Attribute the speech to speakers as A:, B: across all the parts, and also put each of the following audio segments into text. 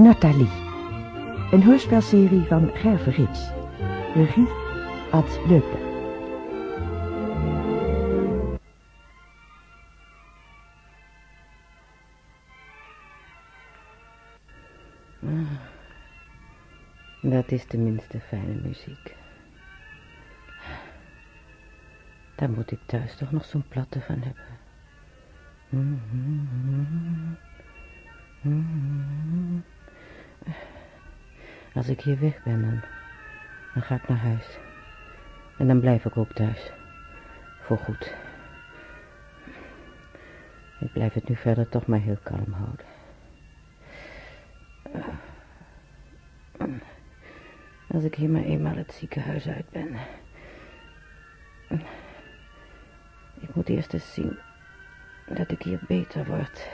A: Nathalie. Een hoorspelserie van Gerve. Regie Ad Leupler.
B: Dat is tenminste fijne muziek. Daar moet ik thuis toch nog zo'n platte van hebben. Als ik hier weg ben, dan, ga ik naar huis. En dan blijf ik ook thuis. Voorgoed. Ik blijf het nu verder toch maar heel kalm houden. Als ik hier maar eenmaal het ziekenhuis uit ben. Ik moet eerst eens zien dat ik hier beter word.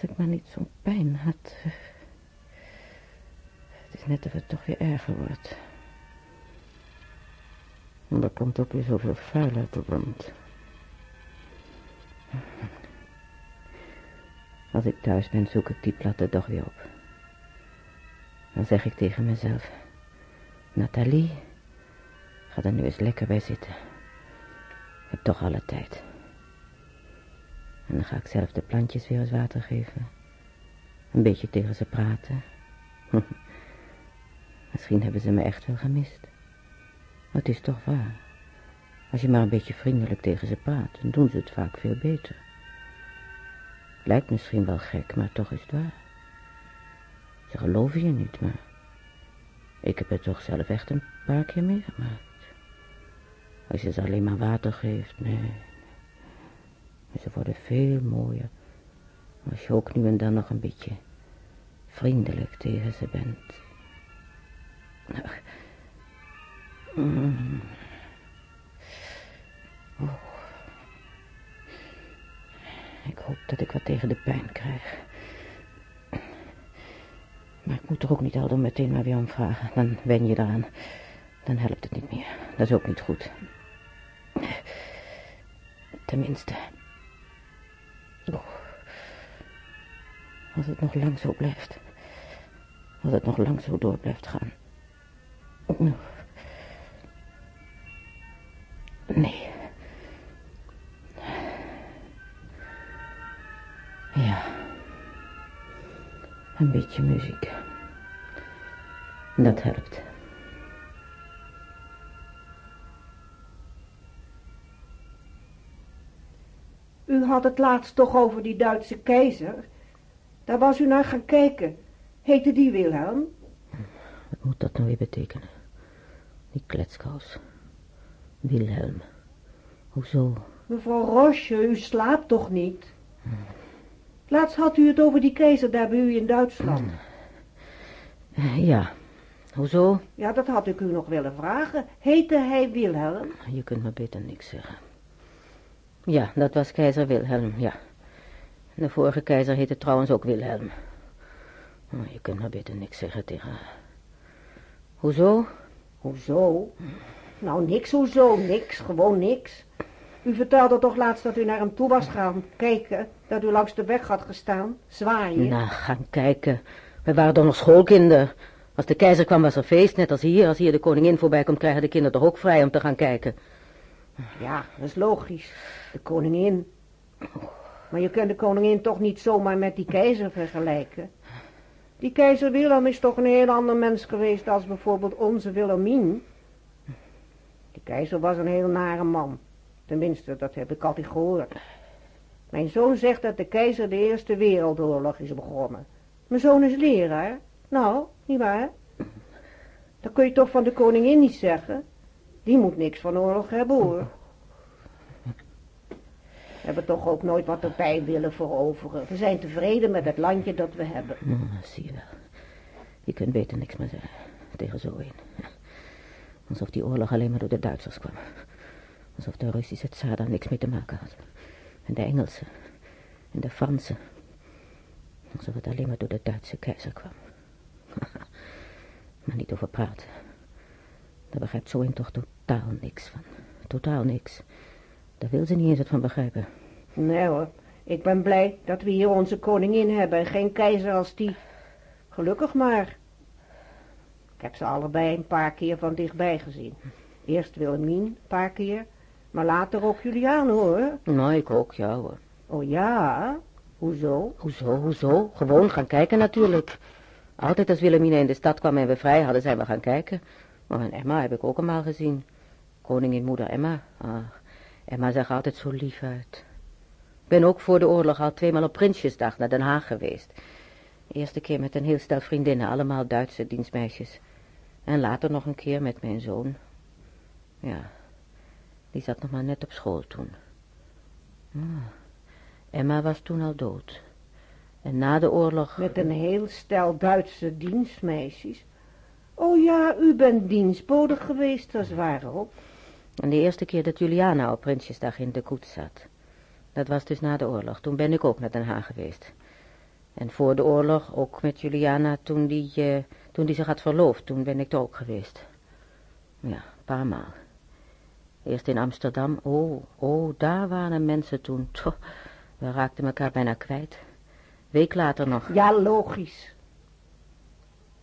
B: Als ik maar niet zo'n pijn had. Het is net of het toch weer erger wordt. En komt ook weer zoveel vuil uit de wond. Als ik thuis ben, zoek ik die platte toch weer op. Dan zeg ik tegen mezelf... Nathalie, ga er nu eens lekker bij zitten. Ik heb toch alle tijd. En dan ga ik zelf de plantjes weer eens water geven. Een beetje tegen ze praten. Misschien hebben ze me echt wel gemist. Maar het is toch waar. Als je maar een beetje vriendelijk tegen ze praat, dan doen ze het vaak veel beter. Lijkt misschien wel gek, maar toch is het waar. Ze geloven je niet, maar... Ik heb het toch zelf echt een paar keer meegemaakt. Als je ze alleen maar water geeft, nee. Ze worden veel mooier. Als je ook nu en dan nog een beetje vriendelijk tegen ze bent. Mm. Oh. Ik hoop dat ik wat tegen de pijn krijg. Maar ik moet er ook niet al meteen maar weer om vragen. Dan wen je eraan. Dan helpt het niet meer. Dat is ook niet goed. Tenminste. Als het nog lang zo blijft. Als het nog lang zo door blijft gaan. Nee. Ja. Een beetje muziek. Dat helpt.
C: U had het laatst toch over die Duitse keizer. Daar was u naar gaan kijken. Heette die Wilhelm?
B: Wat moet dat nou weer betekenen? Die kletskous. Wilhelm. Hoezo?
C: Mevrouw Roche, u slaapt toch niet? Laatst had u het over die keizer daar bij u in Duitsland.
B: Ja. Hoezo?
C: Ja, dat had ik u nog willen vragen. Heette hij Wilhelm?
B: Je kunt me beter niks zeggen. Ja, dat was keizer Wilhelm, ja. De vorige keizer heette trouwens ook Wilhelm. Oh, je kunt maar beter niks zeggen tegen haar. Hoezo?
C: Hoezo? Nou, niks hoezo, niks, gewoon niks. U vertelde toch laatst dat u naar hem toe was gaan kijken, dat u langs de weg had gestaan, zwaaien.
B: Nou, gaan kijken. We waren toch nog schoolkinderen. Als de keizer kwam was er feest, net als hier. Als hier de koningin voorbij komt, krijgen de kinderen toch ook vrij om te gaan kijken.
C: Ja, dat is logisch. De koningin. Maar je kunt de koningin toch niet zomaar met die keizer vergelijken. Die keizer Willem is toch een heel ander mens geweest als bijvoorbeeld onze Wilhelmien. Die keizer was een heel nare man. Tenminste, dat heb ik altijd gehoord. Mijn zoon zegt dat de keizer de Eerste Wereldoorlog is begonnen. Mijn zoon is leraar. Nou, niet waar? Dat kun je toch van de koningin niet zeggen? Die moet niks van oorlog hebben, hoor. We hebben toch ook nooit wat erbij willen veroveren. We zijn tevreden met het landje dat we hebben.
B: Nou, zie je wel. Je kunt beter niks meer zeggen tegen zo een. Alsof die oorlog alleen maar door de Duitsers kwam. Alsof de Russische tsaar daar niks mee te maken had. En de Engelsen. En de Fransen. Alsof het alleen maar door de Duitse keizer kwam. maar niet over praten. Daar begrijpt zo een toch totaal niks van. Totaal niks. Daar wil ze niet eens wat van begrijpen.
C: Nee hoor, Ik ben blij dat we hier onze koningin hebben en geen keizer als die. Gelukkig maar. Ik heb ze allebei een paar keer van dichtbij gezien. Eerst Wilhelmine, een paar keer, maar later ook Juliane hoor.
B: Nou, ik ook, ja hoor.
C: Oh ja? Hoezo?
B: Hoezo, hoezo? Gewoon gaan kijken natuurlijk. Altijd als Wilhelmina in de stad kwam en we vrij hadden, zijn we gaan kijken. Maar en Emma heb ik ook eenmaal gezien. Koningin moeder Emma. Ach, Emma zag altijd zo lief uit. Ik ben ook voor de oorlog al tweemaal op Prinsjesdag naar Den Haag geweest. eerste keer met een heel stel vriendinnen, allemaal Duitse dienstmeisjes. En later nog een keer met mijn zoon. Ja, die zat nog maar net op school toen. Ah, Emma was toen al dood. En na de oorlog...
C: Met een heel stel Duitse dienstmeisjes. Oh ja, u bent dienstbode geweest, dat is waar ook.
B: En de eerste keer dat Juliana op Prinsjesdag in de koets zat. Dat was dus na de oorlog. Toen ben ik ook naar Den Haag geweest. En voor de oorlog ook met Juliana toen die, uh, toen die zich had verloofd. Toen ben ik er ook geweest. Ja, een paar maal. Eerst in Amsterdam. Oh, oh, daar waren mensen toen. Toch, we raakten elkaar bijna kwijt. Week later nog.
C: Ja, logisch.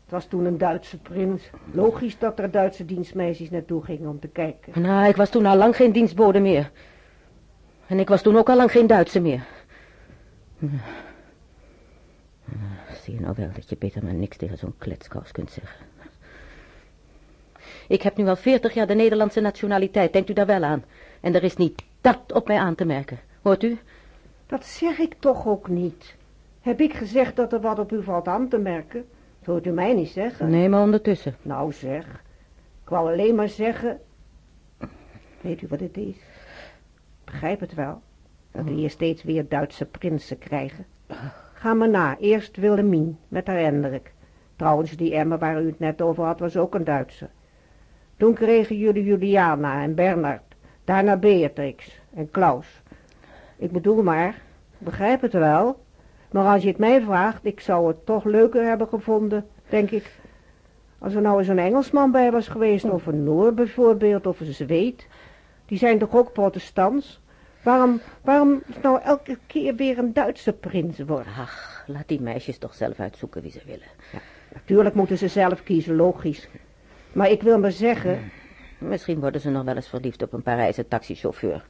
C: Het was toen een Duitse prins. Logisch dat er Duitse dienstmeisjes naartoe gingen om te kijken.
B: Nou, ik was toen al lang geen dienstbode meer. En ik was toen ook al lang geen Duitse meer. Zie je nou wel dat je beter maar niks tegen zo'n kletskous kunt zeggen. Ik heb nu al veertig jaar de Nederlandse nationaliteit, denkt u daar wel aan. En er is niet dat op mij aan te merken. Hoort u?
C: Dat zeg ik toch ook niet. Heb ik gezegd dat er wat op u valt aan te merken? Dat hoort u mij niet zeggen.
B: Nee, maar ondertussen.
C: Nou zeg, ik wou alleen maar zeggen... Weet u wat het is? Begrijp het wel. Dat we hier steeds weer Duitse prinsen krijgen. Ga maar na. Eerst Willemien met haar Hendrik. Trouwens, die Emma waar u het net over had, was ook een Duitse. Toen kregen jullie Juliana en Bernard. Daarna Beatrix en Klaus. Ik bedoel maar, begrijp het wel. Maar als je het mij vraagt, ik zou het toch leuker hebben gevonden, denk ik. Als er nou eens een Engelsman bij was geweest, of een Noor bijvoorbeeld, of een Zweed. Die zijn toch ook protestants? Waarom, waarom nou elke keer weer een Duitse prins worden?
B: Ach, laat die meisjes toch zelf uitzoeken wie ze willen.
C: Ja, natuurlijk moeten ze zelf kiezen, logisch. Maar ik wil maar zeggen...
B: Misschien worden ze nog wel eens verliefd op een Parijse taxichauffeur.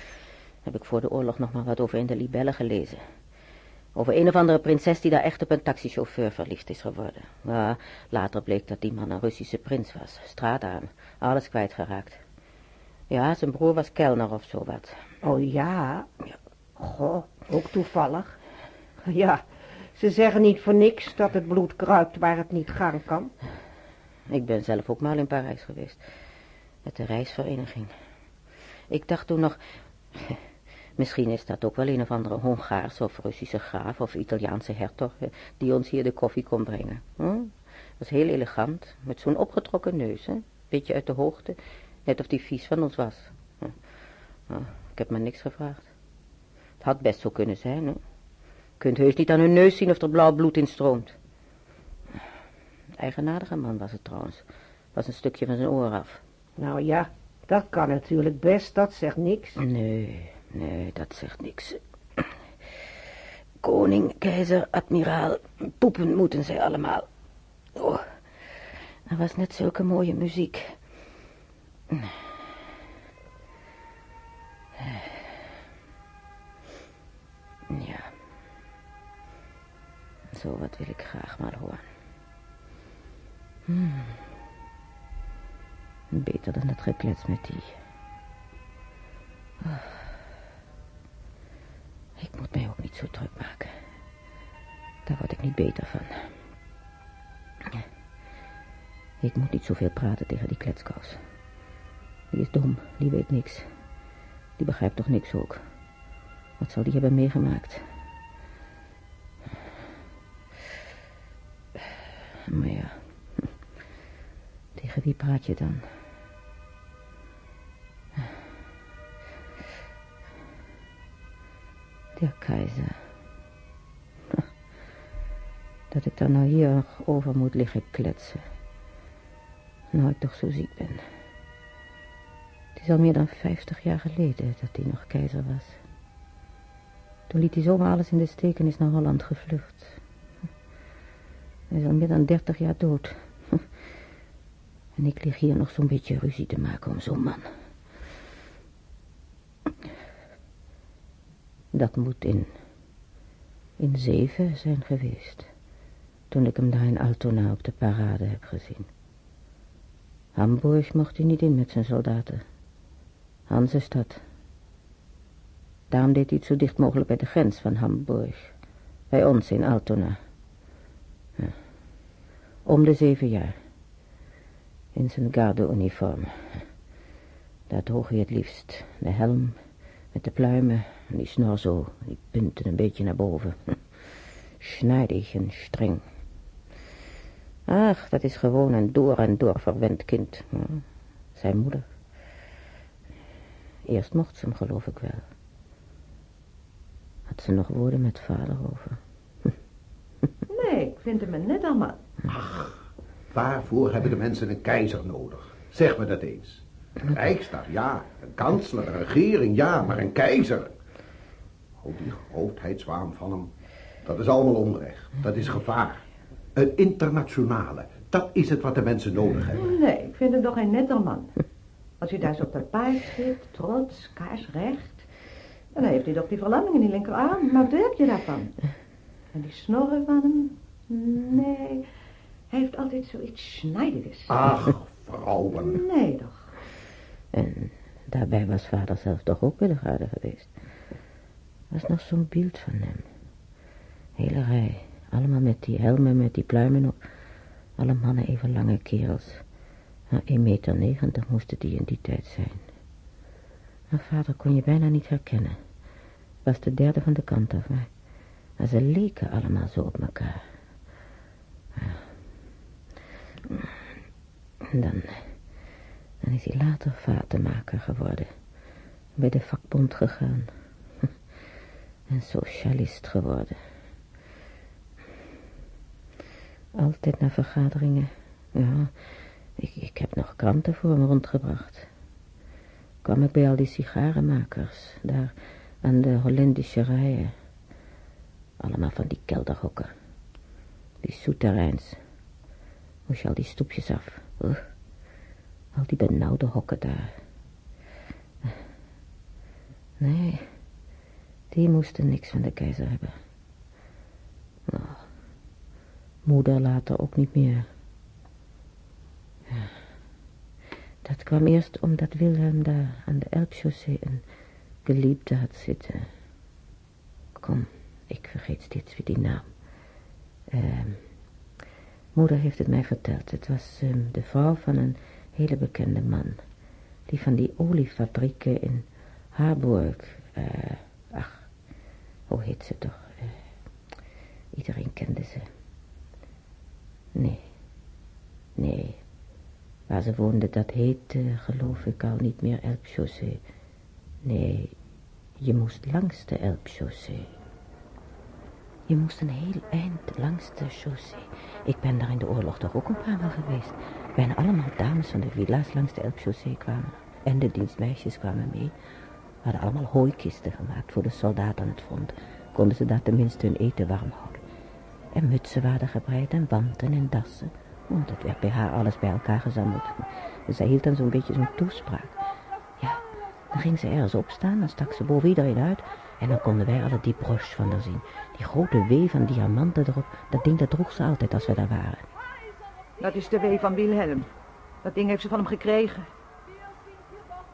B: Heb ik voor de oorlog nog maar wat over in de libellen gelezen. Over een of andere prinses die daar echt op een taxichauffeur verliefd is geworden. Maar later bleek dat die man een Russische prins was. Straatarm. Alles kwijtgeraakt. Ja, zijn broer was kelner of zo wat.
C: Oh ja? ja. Goh, ook toevallig. Ja, ze zeggen niet voor niks dat het bloed kruipt waar het niet gaan kan.
B: Ik ben zelf ook maar in Parijs geweest. Met de reisvereniging. Ik dacht toen nog... Misschien is dat ook wel een of andere Hongaarse of Russische graaf of Italiaanse hertog die ons hier de koffie kon brengen. Hm? Dat was heel elegant, met zo'n opgetrokken neus, hè? beetje uit de hoogte, net of die vies van ons was. Hm. Ik heb maar niks gevraagd. Het had best zo kunnen zijn, hè? Kunt heus niet aan hun neus zien of er blauw bloed in stroomt. Eigenaardige man was het trouwens. Was een stukje van zijn oor af.
C: Nou ja, dat kan natuurlijk best, dat zegt niks.
B: Nee, nee, dat zegt niks. Koning, keizer, admiraal, poepen moeten zij allemaal. Oh, er was net zulke mooie muziek. Ja. Zo wat wil ik graag maar horen. Hmm. Beter dan het geklets met die. Oh. Ik moet mij ook niet zo druk maken. Daar word ik niet beter van. Ik moet niet zoveel praten tegen die kletskous. Die is dom, die weet niks. Die begrijpt toch niks ook. Wat zal die hebben meegemaakt? Maar ja, tegen wie praat je dan? Der keizer. Dat ik dan nou hier over moet liggen kletsen. Nou ik toch zo ziek ben. Het is al meer dan vijftig jaar geleden dat hij nog keizer was. Toen liet hij zomaar alles in de steek en is naar Holland gevlucht. Hij is al meer dan dertig jaar dood. En ik lig hier nog zo'n beetje ruzie te maken om zo'n man. Dat moet in, in zeven zijn geweest. Toen ik hem daar in Altona op de parade heb gezien. Hamburg mocht hij niet in met zijn soldaten. Hansestad. Daarom deed hij het zo dicht mogelijk bij de grens van Hamburg. Bij ons in Altona. Om de zeven jaar. In zijn gardeuniform. Daar droeg hij het liefst. De helm met de pluimen en die snor zo, die punten een beetje naar boven. Snijdig en streng. Ach, dat is gewoon een door en door verwend kind. Zijn moeder. Eerst mocht ze hem, geloof ik wel. Had ze nog woorden met vader over?
D: Nee, ik vind hem net allemaal.
E: Ach, waarvoor hebben de mensen een keizer nodig? Zeg me dat eens. Een rijksdag, ja. Een kansler, een regering, ja. Maar een keizer. Oh, die grootheidswaan van hem. Dat is allemaal onrecht. Dat is gevaar. Een internationale. Dat is het wat de mensen nodig hebben.
D: Nee, ik vind hem toch een netter man. Als hij daar zo op dat paard zit, trots, kaarsrecht. Dan heeft hij toch die verlamming in die linkerarm. Maar wat heb je daarvan? En die snorren van hem? Nee, hij heeft altijd zoiets snijderigs.
E: Ach, vrouwen.
D: Nee, toch.
B: En daarbij was vader zelf toch ook willigaardig geweest. was nog zo'n beeld van hem. Hele rij, allemaal met die helmen, met die pluimen op. Alle mannen even lange kerels. Nou, 1,90 meter moesten die in die tijd zijn. Maar vader kon je bijna niet herkennen. Was de derde van de kant af, maar, maar ze leken allemaal zo op elkaar. En dan, dan is hij later vatenmaker geworden. Bij de vakbond gegaan. En socialist geworden. Altijd naar vergaderingen. Ja, ik, ik heb nog kranten voor hem rondgebracht. Kwam ik bij al die sigarenmakers, daar aan de Hollandische rijen. Allemaal van die kelderhokken. Die souterrains. Moest je al die stoepjes af. Die benauwde hokken daar. Nee, die moesten niks van de keizer hebben. Nou, moeder later ook niet meer. Ja. Dat kwam eerst omdat Wilhelm daar aan de Elbchaussee een geliefde had zitten. Kom, ik vergeet steeds weer die naam. Uh, moeder heeft het mij verteld. Het was um, de vrouw van een hele bekende man. Die van die oliefabrieken in Harburg. Uh, ach, hoe heet ze toch? Uh, iedereen kende ze. Nee, nee. Waar ze woonde, dat heette, geloof ik, al niet meer Elbchaussee. Nee, je moest langs de Elbchaussee. Je moest een heel eind langs de chaussee. Ik ben daar in de oorlog toch ook een paar maal geweest. Bijna allemaal dames van de villa's langs de Elbchaussee kwamen. En de dienstmeisjes kwamen mee. Hadden allemaal hooikisten gemaakt voor de soldaten aan het front. Konden ze daar tenminste hun eten warm houden. En mutsen waren gebreid en wanten en dassen. Want het werd bij haar alles bij elkaar gezameld. Dus zij hield dan zo'n beetje zo'n toespraak. Ja, dan ging ze ergens opstaan, dan stak ze boven iedereen uit. En dan konden wij alle die broche van haar zien. Die grote wee van diamanten erop. Dat ding dat droeg ze altijd als we daar waren.
D: Dat is de wee van Wilhelm. Dat ding heeft ze van hem gekregen.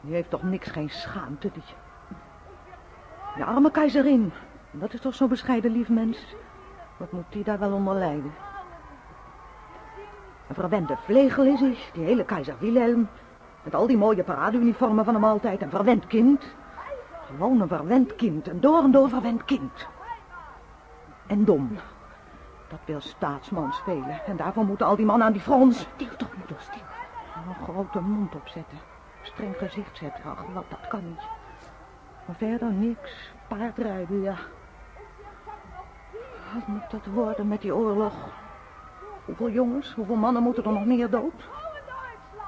D: Die heeft toch niks, geen schaamte, die. De arme keizerin. Dat is toch zo'n bescheiden lief mens. Wat moet die daar wel onder lijden? Een verwende vlegel is hij, die hele keizer Wilhelm. Met al die mooie paradeuniformen van hem altijd. Een verwend kind. Gewoon een verwend kind. Een door en door verwend kind. En dom. Dat wil staatsman spelen. En daarvoor moeten al die mannen aan die frons.
B: Stil toch, moeder, stil.
D: Een grote mond opzetten. Streng gezicht zetten. Ach, wat, dat kan niet. Maar verder niks. Paardrijden, ja. Wat moet dat worden met die oorlog? Hoeveel jongens, hoeveel mannen moeten er nog meer dood?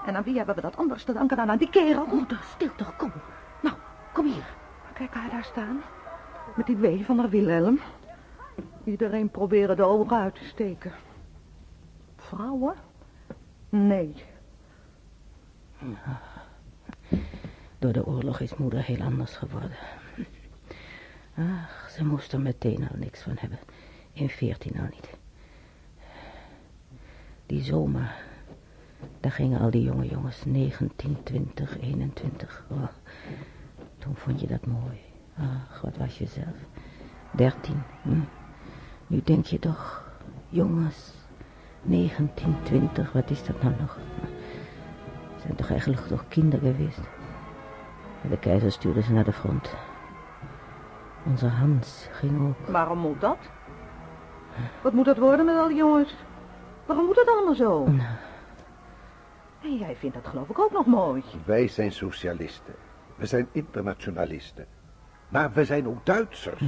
D: En aan wie hebben we dat anders te danken dan aan die kerel?
B: Moeder, stil toch, kom. Nou, kom hier.
D: Kijk haar daar staan. Met die wee van haar Wilhelm. Iedereen probeerde de ogen uit te steken. Vrouwen? Nee.
B: Door de oorlog is moeder heel anders geworden. Ach, ze moest er meteen al niks van hebben. In veertien al niet. Die zomer, daar gingen al die jonge jongens, 19, 20, 21. Oh, toen vond je dat mooi. Ach, wat was je zelf? 13. Hm. Nu denk je toch, jongens, 19, 20, wat is dat nou nog? Ze zijn toch eigenlijk toch kinderen geweest? En de keizer stuurde ze naar de front. Onze Hans ging ook.
D: Waarom moet dat? Wat moet dat worden met al die jongens? Waarom moet dat allemaal zo?
B: Nou,
D: En jij vindt dat geloof ik ook nog mooi.
E: Wij zijn socialisten. We zijn internationalisten. Maar we zijn ook Duitsers.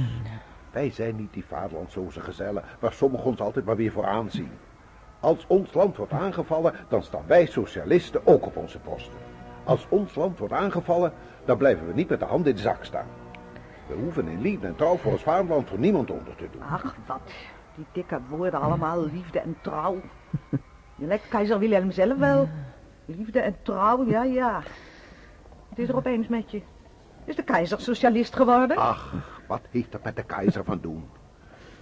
E: Wij zijn niet die vaderlandsoze gezellen waar sommigen ons altijd maar weer voor aanzien. Als ons land wordt aangevallen, dan staan wij socialisten ook op onze posten. Als ons land wordt aangevallen, dan blijven we niet met de hand in de zak staan. We hoeven in liefde en trouw voor ons vaderland voor niemand onder te doen.
D: Ach, wat. Die dikke woorden allemaal, liefde en trouw. Je lijkt keizer Wilhelm zelf wel. Liefde en trouw, ja, ja. Het is er opeens met je. Is de keizer socialist geworden?
E: Ach, wat heeft dat met de keizer van doen?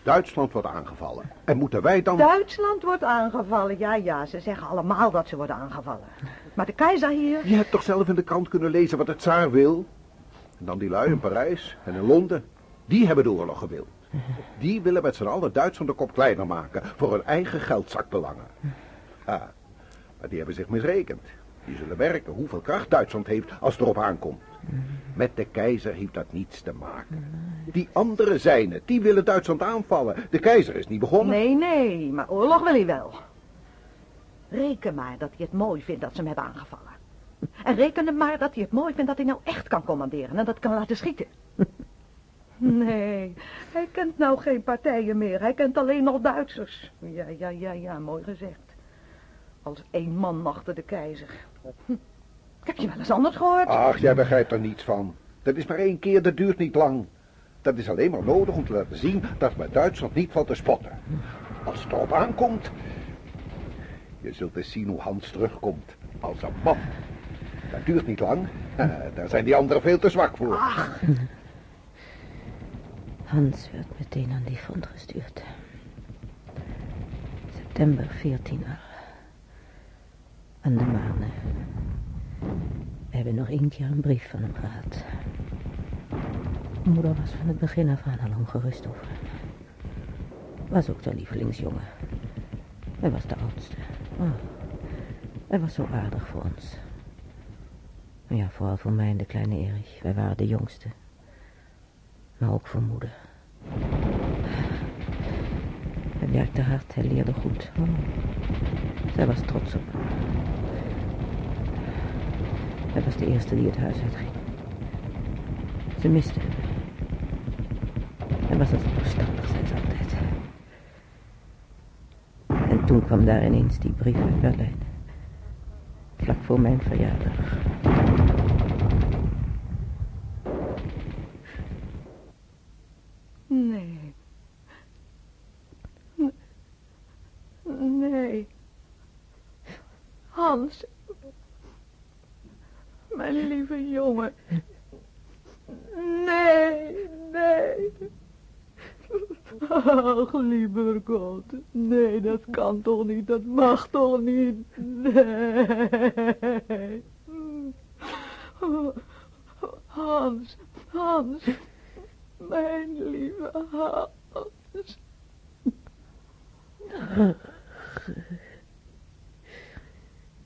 E: Duitsland wordt aangevallen. En moeten wij dan...
D: Duitsland wordt aangevallen, ja, ja. Ze zeggen allemaal dat ze worden aangevallen. Maar de keizer hier...
E: Je hebt toch zelf in de krant kunnen lezen wat het tsaar wil? En dan die lui in Parijs en in Londen. Die hebben de oorlog gewild. Die willen met z'n allen Duitsland de kop kleiner maken. Voor hun eigen geldzakbelangen. Ah, maar die hebben zich misrekend. Die zullen werken hoeveel kracht Duitsland heeft als het erop aankomt. Met de keizer heeft dat niets te maken. Die anderen zijn het. Die willen Duitsland aanvallen. De keizer is niet begonnen.
D: Nee, nee, maar oorlog wil hij wel. Reken maar dat hij het mooi vindt dat ze hem hebben aangevallen. En reken hem maar dat hij het mooi vindt dat hij nou echt kan commanderen en dat kan laten schieten. Nee, hij kent nou geen partijen meer. Hij kent alleen nog Duitsers. Ja, ja, ja, ja, mooi gezegd. Als één man achter de keizer. Hm. Heb je wel eens anders gehoord?
E: Ach, jij begrijpt er niets van. Dat is maar één keer, dat duurt niet lang. Dat is alleen maar nodig om te laten zien dat met Duitsland niet valt te spotten. Als het erop aankomt... Je zult eens zien hoe Hans terugkomt. Als een man. Dat duurt niet lang. Daar zijn die anderen veel te zwak voor.
B: Hans werd meteen aan die front gestuurd. September 14 al. Aan de manen. We hebben nog één keer een brief van hem gehad. Moeder was van het begin af aan al ongerust over hem. Was ook de lievelingsjongen. Hij was de oudste. Oh, hij was zo aardig voor ons. Ja, vooral voor mij en de kleine Erich. Wij waren de jongste. Maar ook voor moeder. Hij werkte hard, hij leerde goed. Oh, zij was trots op hem. Hij was de eerste die het huis uitging. Ze miste hem. Hij was altijd verstandig, ze altijd. En toen kwam daar ineens die brief uit Berlijn. Vlak voor mijn verjaardag.
D: Nee. N- Nee. Hans. Mijn lieve jongen. Nee, nee. Ach, lieve God. Nee, dat kan toch niet. Dat mag toch niet. Nee. Hans, Hans. Mijn lieve Hans.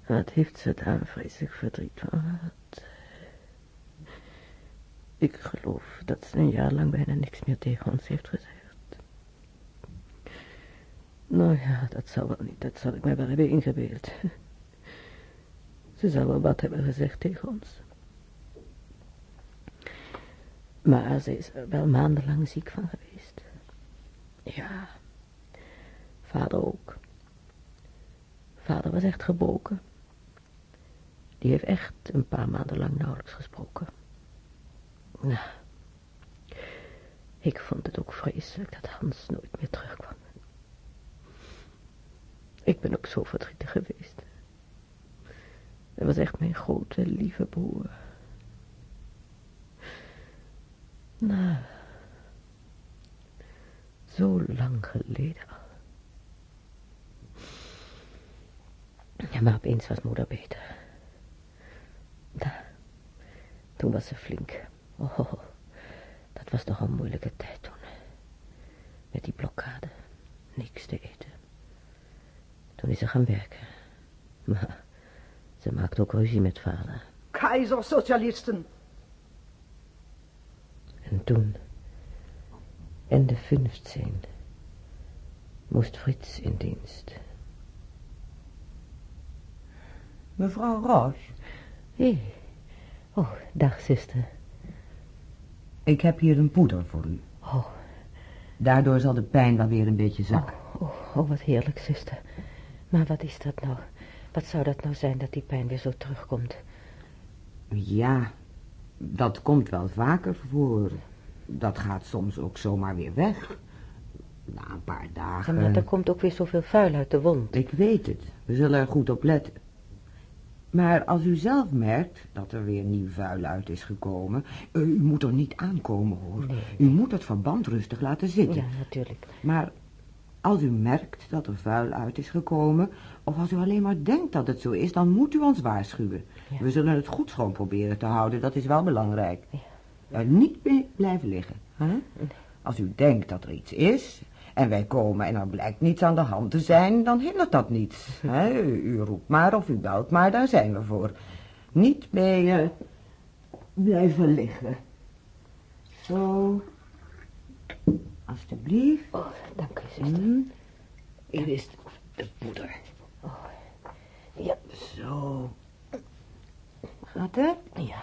B: Wat heeft ze daar vreselijk verdriet van gehad. Ik geloof dat ze een jaar lang bijna niks meer tegen ons heeft gezegd. Nou ja, dat zal wel niet, dat zal ik mij wel hebben ingebeeld. Ze zal wel wat hebben gezegd tegen ons. Maar ze is er wel maandenlang ziek van geweest. Ja, vader ook. Vader was echt gebroken. Die heeft echt een paar maanden lang nauwelijks gesproken. Nou, Ik vond het ook vreselijk dat Hans nooit meer terugkwam. Ik ben ook zo verdrietig geweest. Hij was echt mijn grote, lieve broer. Nou, zo lang geleden al. Ja, maar opeens was moeder beter. Nou, toen was ze flink. Oh, dat was toch een moeilijke tijd toen. Met die blokkade. Niks te eten. Toen is ze gaan werken. Maar ze maakte ook ruzie met vader.
D: Keizersocialisten.
B: En toen, in de 15, moest Frits in dienst.
F: Mevrouw Roche,
B: Hé, oh, dag zuster.
F: ik heb hier een poeder voor u.
B: Oh,
F: Daardoor zal de pijn wel weer een beetje zakken.
B: oh, oh, wat heerlijk zuster. Maar wat is dat nou? Wat zou dat nou zijn dat die pijn weer zo terugkomt?
F: Ja, dat komt wel vaker voor. Dat gaat soms ook zomaar weer weg. Na een paar
B: Ja,
F: dagen.
B: maar er komt ook weer zoveel vuil uit de wond.
F: Ik weet het. We zullen er goed op letten. Maar als u zelf merkt dat er weer nieuw vuil uit is gekomen... eh, u moet er niet aankomen, hoor.
B: Nee.
F: U moet het verband rustig laten zitten.
B: Ja, natuurlijk.
F: Maar als u merkt dat er vuil uit is gekomen... of als u alleen maar denkt dat het zo is... dan moet u ons waarschuwen.
B: Ja.
F: We zullen het goed schoon proberen te houden. Dat is wel belangrijk.
B: Ja.
F: Eh, niet meer blijven liggen. Als u denkt dat er iets is... en wij komen en er blijkt niets aan de hand te zijn... dan hindert dat niets. Hè? U, u roept maar of u belt maar, daar zijn we voor. Niet meer blijven liggen. Zo. Alsjeblieft.
B: Oh, dank u zuster.
F: Hm. Hier is de poeder.
B: Ja,
F: Zo. Gaat het?
B: ja.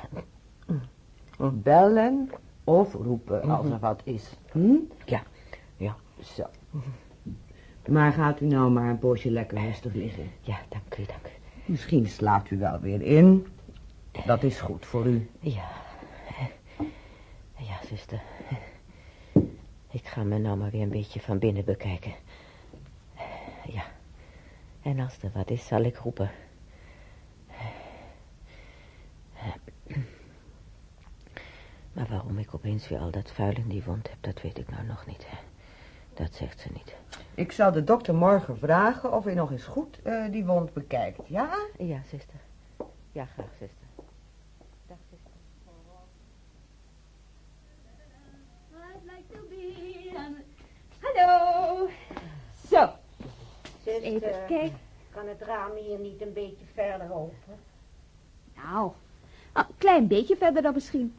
F: Bellen of roepen als er wat is. Hm?
B: Ja, ja,
F: Zo. Maar gaat u nou maar een poosje lekker rustig liggen.
B: ja, dank u, dank u.
F: Misschien slaapt u wel weer in. Dat is goed voor u.
B: Ja, ja, zuster. Ik ga me nou maar weer een beetje van binnen bekijken. Ja, en als er wat is, zal ik roepen. Maar waarom ik opeens weer al dat vuil in die wond heb, dat weet ik nou nog niet. Hè. Dat zegt ze niet.
F: Ik zal de dokter morgen vragen of hij nog eens goed eh, die wond bekijkt. Ja?
B: Ja, zuster. Ja, graag, zuster.
G: Hallo. Zo, even
C: Zuster,
G: kijken.
C: kan het raam hier niet een beetje verder open?
G: Nou, een klein beetje verder dan misschien.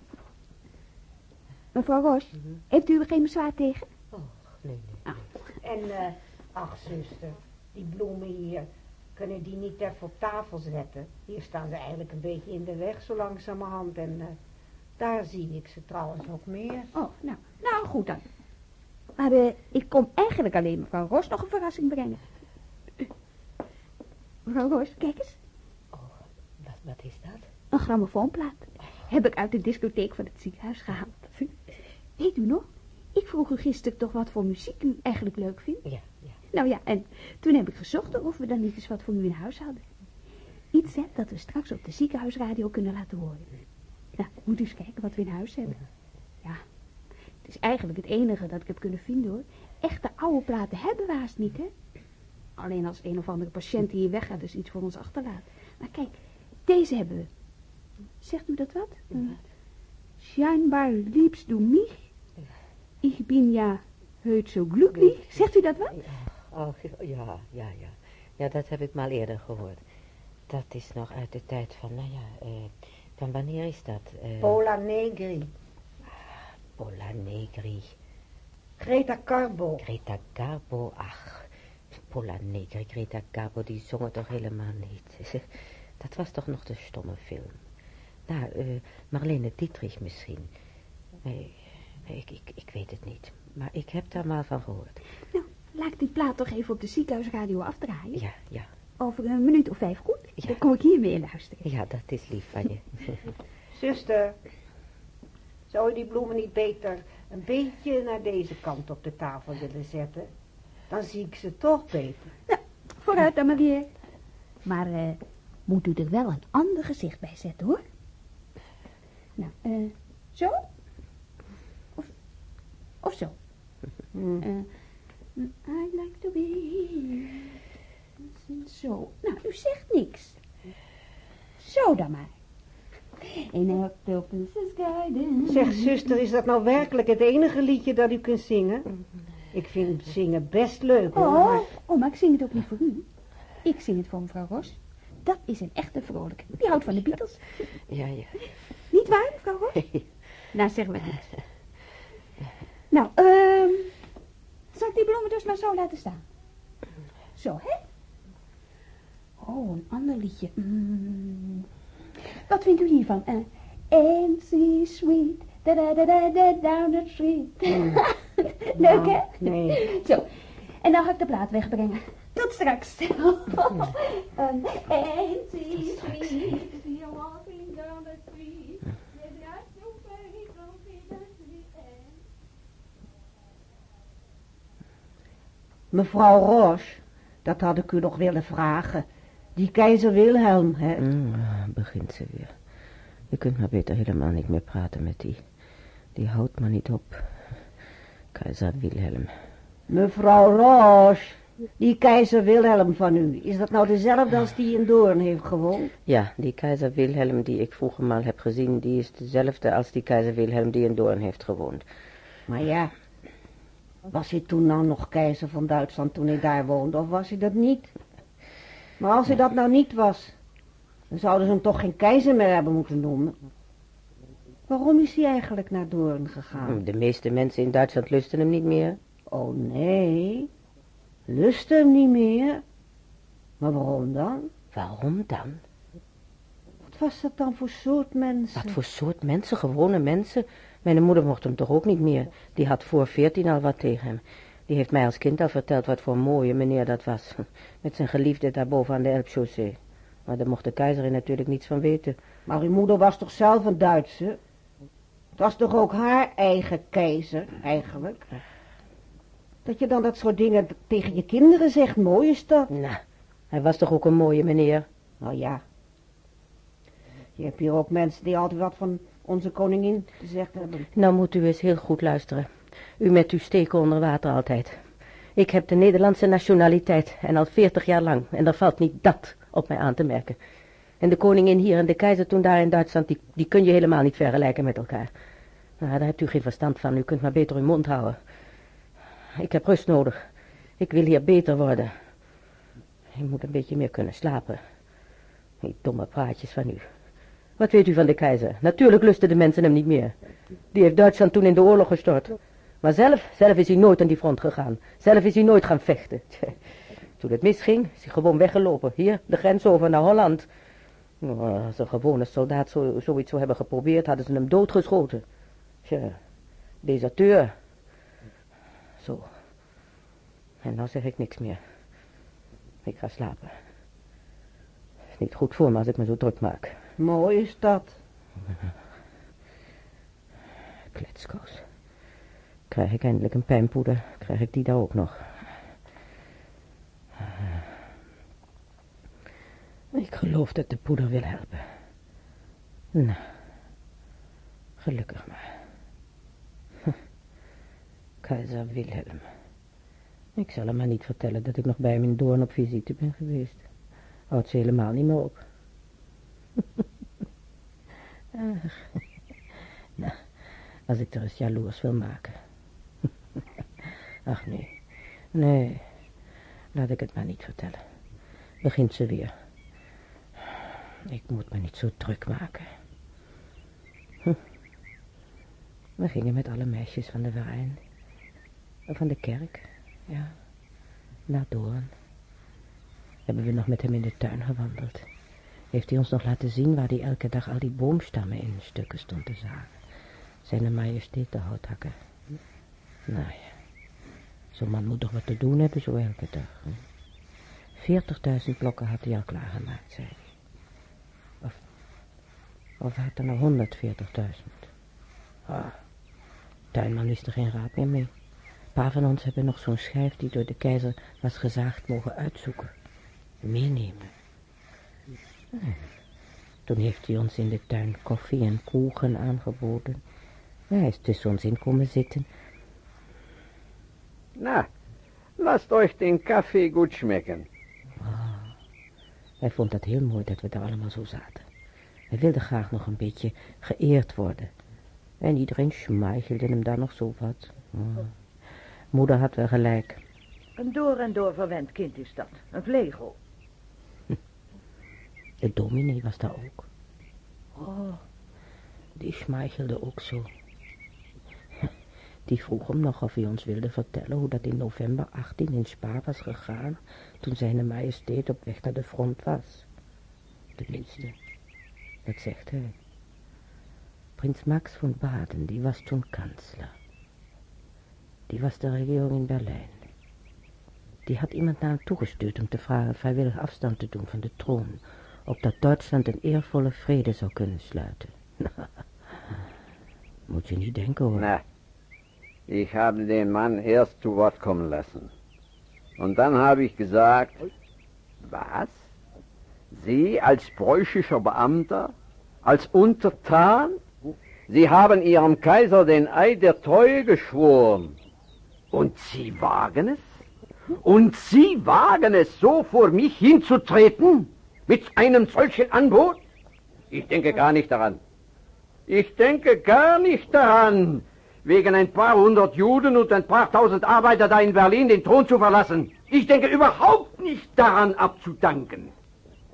G: Mevrouw Roos, heeft u er geen bezwaar tegen?
B: Oh, nee, nee.
C: En, eh, ach zuster, die bloemen hier, kunnen die niet even op tafel zetten? Hier staan ze eigenlijk een beetje in de weg, zo langzamerhand. En eh, daar zie ik ze trouwens ook meer.
G: Oh, nou, nou goed dan. Maar eh, ik kom eigenlijk alleen mevrouw Roos nog een verrassing brengen. Mevrouw Roos, kijk eens.
B: Wat, wat is dat?
G: Een grammofoonplaat. Heb ik uit de discotheek van het ziekenhuis gehaald. Weet u nog? Ik vroeg u gisteren toch wat voor muziek u eigenlijk leuk vindt.
B: Ja, ja.
G: Nou ja, en toen heb ik gezocht of we dan niet eens wat voor u in huis hadden. Iets hè, dat we straks op de ziekenhuisradio kunnen laten horen. Nou, moet u eens kijken wat we in huis hebben. Ja, het is eigenlijk het enige dat ik heb kunnen vinden hoor. Echte oude platen hebben we haast niet hè. Alleen als een of andere patiënt die hier weggaat dus iets voor ons achterlaat. Maar kijk, deze hebben we. Zegt u dat wat? Uh, scheinbar liebst du mich. Ich bin ja heut so glücklich. Zegt u dat wat?
B: Oh, ja, ja, ja. Ja, dat heb ik maar eerder gehoord. Dat is nog uit de tijd van, nou ja, eh, van wanneer is dat? Eh,
C: Pola Negri,
B: Pola Negri,
C: Greta Carbo.
B: Greta Garbo, ach, Pola Negri, Greta Garbo, die zongen toch helemaal niet. Dat was toch nog de stomme film. Nou, eh, Marlene Dietrich misschien. Nee, nee, ik, ik, ik weet het niet. Maar ik heb daar maar van gehoord.
G: Nou, laat ik die plaat toch even op de ziekenhuisradio afdraaien.
B: Ja, ja,
G: Over een minuut of vijf goed.
B: Ja.
G: Dan kom ik hier weer luisteren.
B: ja, dat is lief van je.
C: Zuster, zou je die bloemen niet beter een beetje naar deze kant op de tafel willen zetten, dan zie ik ze toch beter.
G: Nou, vooruit dan maar weer. Maar eh, moet u er wel een ander gezicht bij zetten, hoor. Nou, eh, zo? Of, of zo?
C: Hm.
G: Eh, I like to be... Zo. Nou, u zegt niks. Zo dan maar. In octopus's garden.
C: Zeg, zuster, is dat nou werkelijk het enige liedje dat u kunt zingen? Ik vind zingen best leuk, hoor.
G: Oh,
C: maar-
G: oh, maar ik zing het ook niet voor u. Ik zing het voor mevrouw Ros. Dat is een echte vrolijke. Die houdt van de Beatles.
B: Ja, ja.
G: Niet waar, mevrouw Ros? Nou, zeggen we het niet. Nou, ehm... zal ik die bloemen dus maar zo laten staan? Zo, hè? Oh, een ander liedje. Mm. Wat vindt u hiervan? Uh, Nancy Sweet, da da da da da down the street. Leuk, hè?
C: Nee.
G: Zo, en dan ga ik de plaat wegbrengen. Tot straks. um, Nancy Sweet, you're walking down the street.
C: Mevrouw Roche, dat had ik u nog willen vragen. Die keizer Wilhelm, hè?
B: Mm, begint ze weer. Je kunt maar beter helemaal niet meer praten met die. Die houdt maar niet op. Keizer Wilhelm.
C: Mevrouw Roche, die keizer Wilhelm van u, is dat nou dezelfde als die in Doorn heeft gewoond?
B: Ja, die keizer Wilhelm die ik vroeger mal heb gezien, die is dezelfde als die keizer Wilhelm die in Doorn heeft gewoond.
C: Maar ja, was hij toen nou nog keizer van Duitsland toen hij daar woonde, of was hij dat niet? Maar als hij dat nou niet was, dan zouden ze hem toch geen keizer meer hebben moeten noemen. Waarom is hij eigenlijk naar Doorn gegaan?
B: De meeste mensen in Duitsland lusten hem niet meer.
C: Oh nee, lust hem niet meer. Maar waarom dan?
B: Waarom dan?
C: Wat was dat dan voor soort mensen?
B: Wat voor soort mensen, gewone mensen? Mijn moeder mocht hem toch ook niet meer. Die had voor veertien al wat tegen hem. Die heeft mij als kind al verteld wat voor een mooie meneer dat was. Met zijn geliefde daarboven aan de Elbchaussee. Maar daar mocht de keizer natuurlijk niets van weten.
C: Maar uw moeder was toch zelf een Duitse? Het was toch ook haar eigen keizer, eigenlijk? Dat je dan dat soort dingen tegen je kinderen zegt, mooi is dat.
B: Nou, hij was toch ook een mooie meneer?
C: Nou ja. Je hebt hier ook mensen die altijd wat van onze koningin gezegd hebben.
B: Nou moet u eens heel goed luisteren. U met uw steken onder water altijd. Ik heb de Nederlandse nationaliteit en al veertig jaar lang. En er valt niet dat op mij aan te merken. En de koningin hier en de keizer toen daar in Duitsland, die, die kun je helemaal niet vergelijken met elkaar. Nou, daar hebt u geen verstand van. U kunt maar beter uw mond houden. Ik heb rust nodig. Ik wil hier beter worden. Ik moet een beetje meer kunnen slapen. Die domme praatjes van u. Wat weet u van de keizer? Natuurlijk lusten de mensen hem niet meer. Die heeft Duitsland toen in de oorlog gestort. Maar zelf, zelf is hij nooit aan die front gegaan. Zelf is hij nooit gaan vechten. Toen het misging, is hij gewoon weggelopen. Hier, de grens over naar Holland. Nou, als een gewone soldaat zo, zoiets zou hebben geprobeerd, hadden ze hem doodgeschoten. Tja, deserteur. Zo. En nou zeg ik niks meer. Ik ga slapen. Het is niet goed voor me als ik me zo druk maak.
C: Mooi is dat.
B: Kletskous. Krijg ik eindelijk een pijnpoeder, krijg ik die daar ook nog. Ik geloof dat de poeder wil helpen. Nou, gelukkig maar. Keizer Wilhelm. Ik zal hem maar niet vertellen dat ik nog bij in Doorn op visite ben geweest. Houdt ze helemaal niet meer op. Ach. Nou, als ik er eens jaloers wil maken. Ach nee, nee, laat ik het maar niet vertellen. Begint ze weer. Ik moet me niet zo druk maken. Hm. We gingen met alle meisjes van de verein. Van de kerk, ja. Naar Doorn. Hebben we nog met hem in de tuin gewandeld. Heeft hij ons nog laten zien waar hij elke dag al die boomstammen in stukken stond te zagen. Zijn majesteit de houthakker. Nou ja, zo'n man moet toch wat te doen hebben zo elke dag. hè? 40.000 blokken had hij al klaargemaakt, zei hij. Of, of had er nou 140.000? Ah, tuinman wist er geen raad meer mee. Een paar van ons hebben nog zo'n schijf die door de keizer was gezaagd mogen uitzoeken. Meenemen. Hm. Toen heeft hij ons in de tuin koffie en koegen aangeboden. Hij is tussen ons in komen zitten.
H: Na, lasst euch den Kaffee gut schmecken.
B: Hij vond het heel mooi dat we daar allemaal zo zaten. Hij wilde graag nog een beetje geëerd worden. En iedereen schmeichelde hem daar nog zo wat. Oh. Moeder had wel gelijk.
D: Een door en door verwend kind is dat. Een vlegel.
B: De dominee was daar ook. Oh, die schmeichelde ook zo. Die vroeg hem nog of hij ons wilde vertellen hoe dat in november 18 in Spa was gegaan, toen zijn majesteit op weg naar de front was. Tenminste, dat zegt hij. Prins Max van Baden, die was toen kansler. Die was de regering in Berlijn. Die had iemand naar hem toegestuurd om te vragen vrijwillig afstand te doen van de troon, opdat Duitsland een eervolle vrede zou kunnen sluiten. Moet je niet denken hoor.
H: Ich habe den Mann erst zu Wort kommen lassen. Und dann habe ich gesagt, was? Sie als preußischer Beamter, als Untertan? Sie haben Ihrem Kaiser den Eid der Treue geschworen. Und Sie wagen es? Und Sie wagen es, so vor mich hinzutreten? Mit einem solchen Angebot? Ich denke gar nicht daran. Ich denke gar nicht daran, wegen ein paar hundert Juden und ein paar tausend Arbeiter da in Berlin den Thron zu verlassen. Ich denke überhaupt nicht daran abzudanken.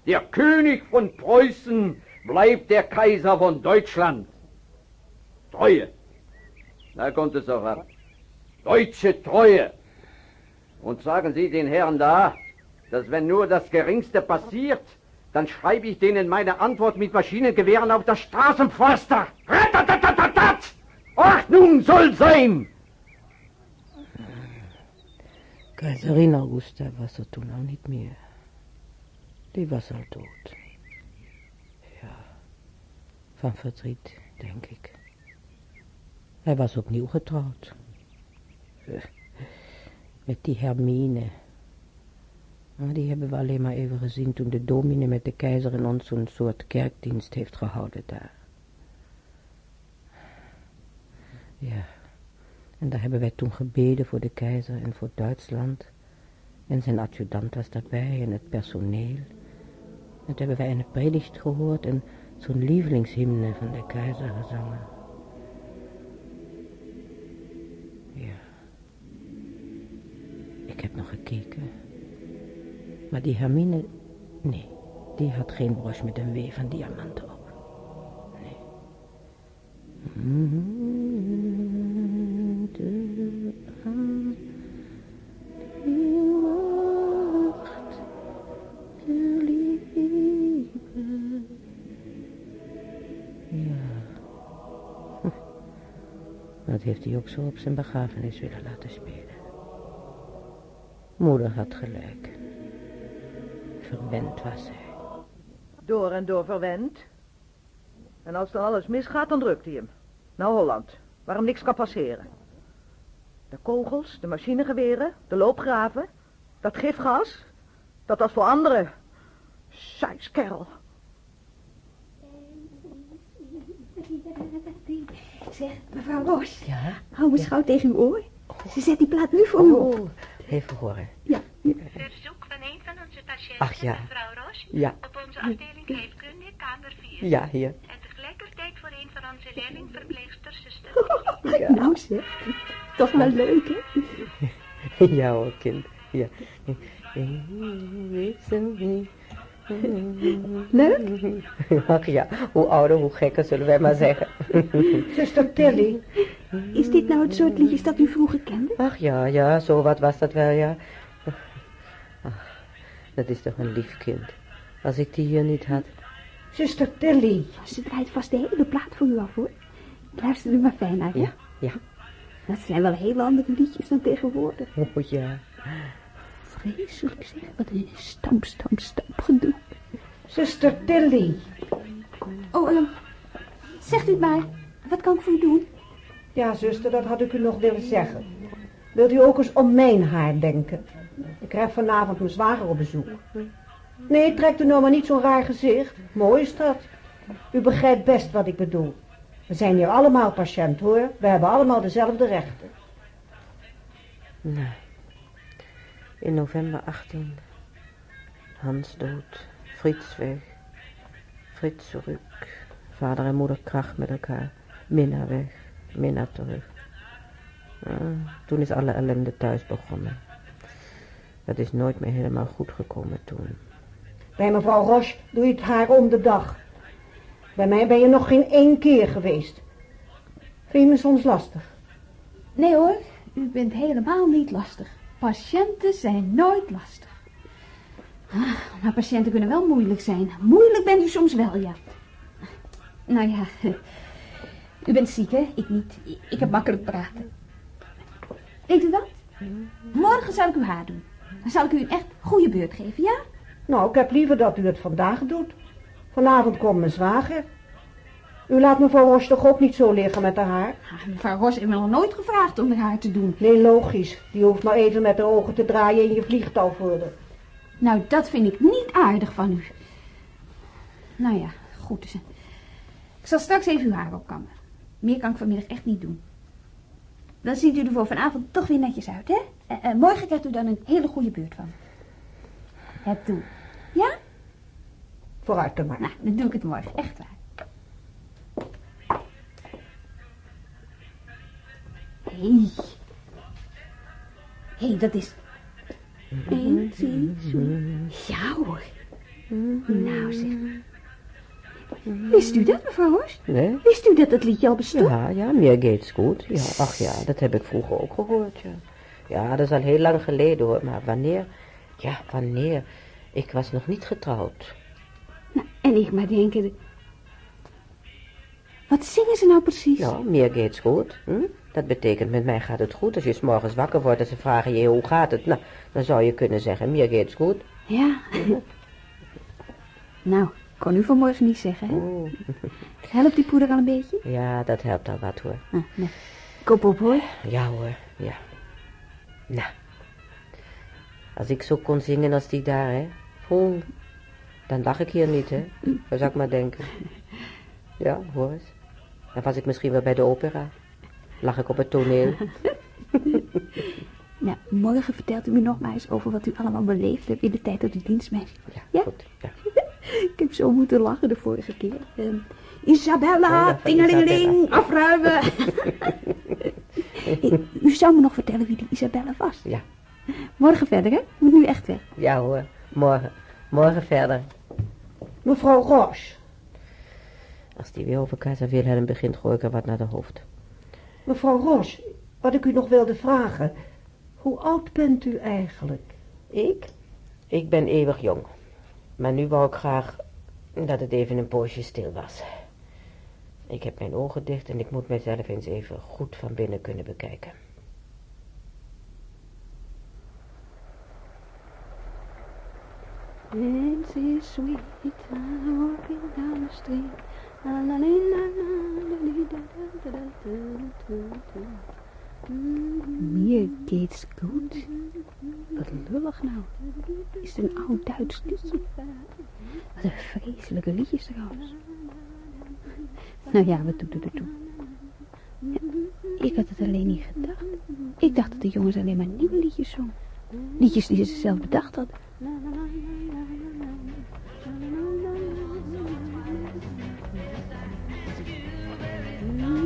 H: Der König von Preußen bleibt der Kaiser von Deutschland. Treue. Da kommt es auch ab. Deutsche Treue. Und sagen Sie den Herren da, dass wenn nur das Geringste passiert, dann schreibe ich denen meine Antwort mit Maschinengewehren auf das Straßenpflaster. Ratatatat! Ordnung soll sein!
B: Keizerin Augusta was er toen al niet meer. Die was al dood. Ja, van verdriet, denk ik. Hij was opnieuw getrouwd. Met die Hermine. Maar die hebben we alleen maar even gezien toen de domine met de keizer en ons zo'n soort kerkdienst heeft gehouden daar. Ja, en daar hebben wij toen gebeden voor de keizer en voor Duitsland. En zijn adjudant was daarbij en het personeel. En toen hebben wij een predigt gehoord en zo'n lievelingshymne van de keizer gezongen. Ja. Ik heb nog gekeken. Maar die Hermine, nee, die had geen broche met een W van diamanten op. Nee. De Dat heeft hij ook zo op zijn begrafenis willen laten spelen. Moeder had gelijk. Verwend was hij.
D: Door en door verwend. En als dan alles misgaat, dan drukt hij hem. Naar Holland, waar hem niks kan passeren. De kogels, de machinegeweren, de loopgraven, dat gifgas, dat was voor anderen. Sijskerel.
G: Zeg, mevrouw Roos.
B: Ja?
G: Hou me schouw tegen uw oor. Ze zet die plaat nu voor u op.
B: Oh, even horen.
G: Ja,
I: Verzoek van een van onze patiënten,
B: Ach, ja.
I: mevrouw Roos,
B: Ja.
I: op onze afdeling geneeskunde, kamer 4.
B: Ja, hier.
I: En tegelijkertijd voor een van onze leerlingverpleegsters, zuster
G: nou zeg. Toch wel leuk, hè?
B: Ja hoor, kind. Ja.
G: Leuk?
B: Ach ja, hoe ouder, hoe gekker, zullen wij maar zeggen.
C: Zuster Tilly,
G: Is dit nou het soort liedjes dat u vroeger kende?
B: Ach ja, ja, zo wat was dat wel, ja. Ach, dat is toch een lief kind. Als ik die hier niet had.
C: zuster Tilly.
G: Ze draait vast de hele plaat voor u af, hoor. Luister er maar fijn naar, hè?
B: Ja, ja.
G: Dat zijn wel heel andere liedjes dan tegenwoordig.
B: Oh ja.
G: Vreselijk zeg, wat een stamp, stamp, stamp gedoe.
C: Zuster Tilly.
G: Oh, ehm, zegt u het maar. Wat kan ik voor u doen?
C: Ja, zuster, dat had ik u nog willen zeggen. Wilt u ook eens om mijn haar denken? Ik krijg vanavond mijn zwager op bezoek. Nee, trekt u nou maar niet zo'n raar gezicht. Mooi is dat. U begrijpt best wat ik bedoel. We zijn hier allemaal patiënt, hoor. We hebben allemaal dezelfde rechten.
B: Nou, in november 18. Hans dood, Frits weg, Frits terug, vader en moeder kracht met elkaar, Minna weg, Minna terug. Toen is alle ellende thuis begonnen. Dat is nooit meer helemaal goed gekomen toen.
C: Bij mevrouw Roche doe je het haar om de dag. Bij mij ben je nog geen één keer geweest. Vind je me soms lastig?
G: Nee hoor, u bent helemaal niet lastig. Patiënten zijn nooit lastig. Ah, maar patiënten kunnen wel moeilijk zijn. Moeilijk bent u soms wel, ja. Nou ja, u bent ziek, hè? Ik niet. Ik heb makkelijk praten. Weet u wat? Morgen zal ik uw haar doen. Dan zal ik u een echt goede beurt geven, ja?
C: Nou, ik heb liever dat u het vandaag doet. Vanavond komt mijn zwager. U laat mevrouw Roche toch ook niet zo liggen met haar haar?
G: Ah, mevrouw Ros heeft me nog nooit gevraagd om haar te doen.
C: Nee, logisch. Die hoeft maar even met de ogen te draaien in je vliegtuig worden.
G: Nou, dat vind ik niet aardig van u. Nou ja, goed. dus, Ik zal straks even uw haar opkammen. Meer kan ik vanmiddag echt niet doen. Dan ziet u er voor vanavond toch weer netjes uit, hè? En, en morgen krijgt u dan een hele goede beurt van. Het doe. Ja?
C: Vooruit dan maar.
G: Nou, dan doe ik het morgen. Echt waar. Hé. Hey. Hé, hey, dat is... Zo. Ja hoor. Nou zeg. Wist u dat, mevrouw Horst?
B: Nee?
G: Wist u dat het liedje al bestond?
B: Ja, ja, meer geht's goed. Ja, ach ja, dat heb ik vroeger ook gehoord, ja. Ja, dat is al heel lang geleden hoor, maar wanneer? Ja, wanneer? Ik was nog niet getrouwd.
G: Nou, en ik maar denken... Wat zingen ze nou precies?
B: Ja, meer geht's goed. Hm? Dat betekent, met mij gaat het goed. Als je 's morgens wakker wordt en ze vragen je, hoe gaat het? Nou, dan zou je kunnen zeggen, meer geht's goed.
G: Ja. nou, kon u vanmorgen niet zeggen, hè?
B: Oh.
G: Helpt die poeder al een beetje?
B: Ja, dat helpt al wat hoor.
G: Ah, nee. Kop op, hoor.
B: Ja hoor, ja. Nou, als ik zo kon zingen als die daar, hè. Dan lag ik hier niet, hè. Wat zou ik maar denken. Ja, hoor eens. Dan was ik misschien wel bij de opera. Lag ik op het toneel.
G: Nou, morgen vertelt u me nog maar eens over wat u allemaal beleefd hebt in de tijd dat u dienstmeisje was.
B: Ja,
G: Ja?
B: goed. Ja.
G: Ik heb zo moeten lachen de vorige keer. Ehm, Isabella, tingelingeling, afruimen. Hey, u zou me nog vertellen wie die Isabella was.
B: Ja.
G: Morgen verder, hè? Moet nu echt weg.
B: Ja hoor, morgen. Morgen verder.
C: Mevrouw Roche.
B: Als die weer over keizer Wilhelm begint, gooi ik er wat naar de hoofd.
C: Mevrouw Roche, wat ik u nog wilde vragen. Hoe oud bent u eigenlijk?
B: Ik? Ik ben eeuwig jong. Maar nu wou ik graag dat het even een poosje stil was. Ik heb mijn ogen dicht en ik moet mezelf eens even goed van binnen kunnen bekijken.
G: Is sweet, I'm walking down the street. Da. Mir geht's goed. Wat lullig nou. Is het een oud Duits liedje? Wat een vreselijke liedjes trouwens. Nou ja, wat doet het ertoe? Ja, ik had het alleen niet gedacht. Ik dacht dat de jongens alleen maar nieuwe liedjes zongen. Liedjes die ze zelf bedacht hadden.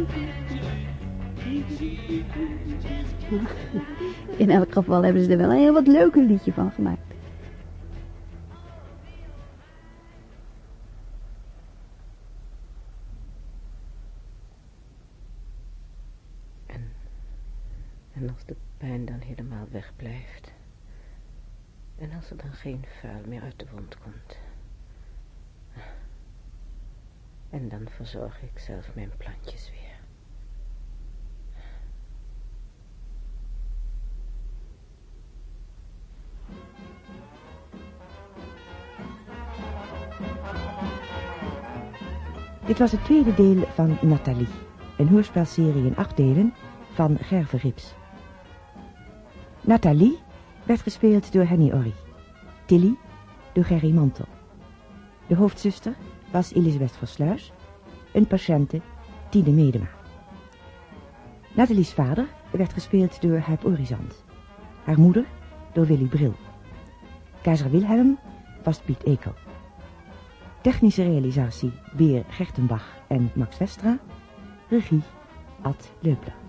G: In elk geval hebben ze er wel een heel wat leuker liedje van gemaakt.
B: En als de pijn dan helemaal wegblijft. En als er dan geen vuil meer uit de wond komt. En dan verzorg ik zelf mijn plantjes weer.
A: Dit was het tweede deel van Nathalie. Een hoorspelserie in acht delen van Gerve Rips. Nathalie werd gespeeld door Henny Orry. Tilly door Gerry Mantel. De hoofdzuster was Elisabeth Versluis, een patiënte Tine Medema. Nathalie's vader werd gespeeld door Huip Orizant. Haar moeder door Willy Bril. Keizer Wilhelm was Piet Ekel. Technische realisatie Beer Gertenbach en Max Westra. Regie Ad Leupler.